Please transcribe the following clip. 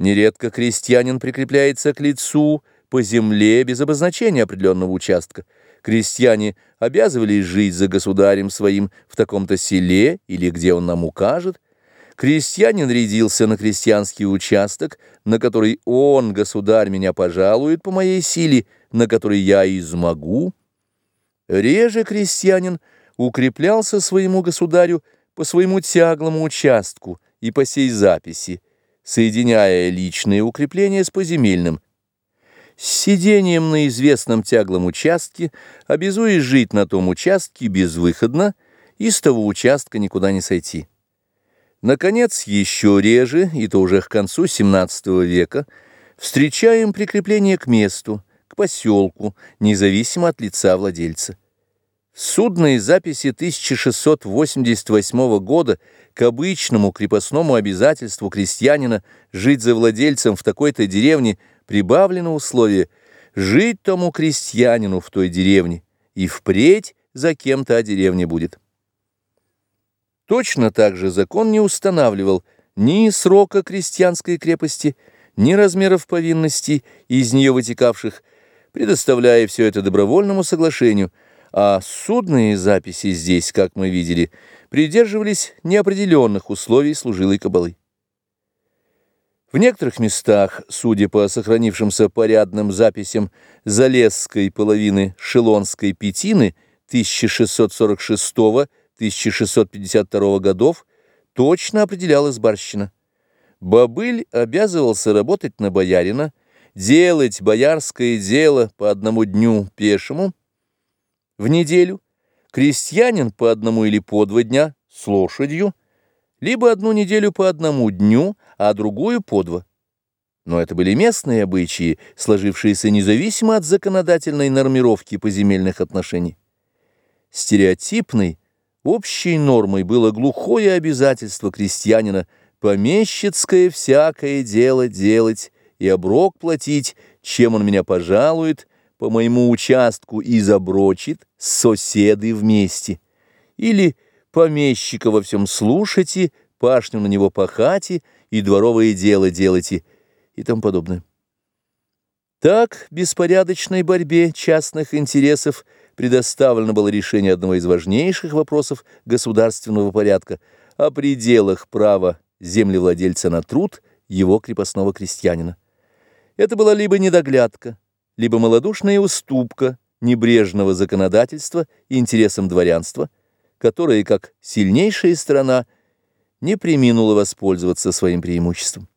Нередко крестьянин прикрепляется к лицу по земле без обозначения определенного участка. Крестьяне обязывались жить за государем своим в таком-то селе или где он нам укажет. Крестьянин рядился на крестьянский участок, на который он, государь, меня пожалует по моей силе, на который я измогу. Реже крестьянин укреплялся своему государю по своему тяглому участку и по сей записи, соединяя личные укрепления с поземельным, с сидением на известном тяглом участке, обязуясь жить на том участке безвыходно и с того участка никуда не сойти. Наконец, еще реже, и то уже к концу XVII века, встречаем прикрепление к месту, к поселку, независимо от лица владельца. Судные записи 1688 года к обычному крепостному обязательству крестьянина жить за владельцем в такой-то деревне прибавлено условие жить тому крестьянину в той деревне и впредь за кем-то о деревне будет. Точно так же закон не устанавливал ни срока крестьянской крепости, ни размеров повинностей из нее вытекавших, предоставляя все это добровольному соглашению – а судные записи здесь, как мы видели, придерживались неопределенных условий служилой кабалы. В некоторых местах, судя по сохранившимся порядным записям Залесской половины Шелонской пятины 1646-1652 годов, точно определялась барщина. Бобыль обязывался работать на боярина, делать боярское дело по одному дню пешему, в неделю, крестьянин по одному или по два дня с лошадью, либо одну неделю по одному дню, а другую по два. Но это были местные обычаи, сложившиеся независимо от законодательной нормировки поземельных отношений. Стереотипной, общей нормой было глухое обязательство крестьянина помещицкое всякое дело делать и оброк платить, чем он меня пожалует, по моему участку и заброчит, соседы вместе. Или помещика во всем слушайте, пашню на него пахати и дворовое дело делайте и тому подобное. Так беспорядочной борьбе частных интересов предоставлено было решение одного из важнейших вопросов государственного порядка о пределах права землевладельца на труд его крепостного крестьянина. Это была либо недоглядка, либо малодушная уступка небрежного законодательства интересам дворянства, которое, как сильнейшая страна, не приминуло воспользоваться своим преимуществом.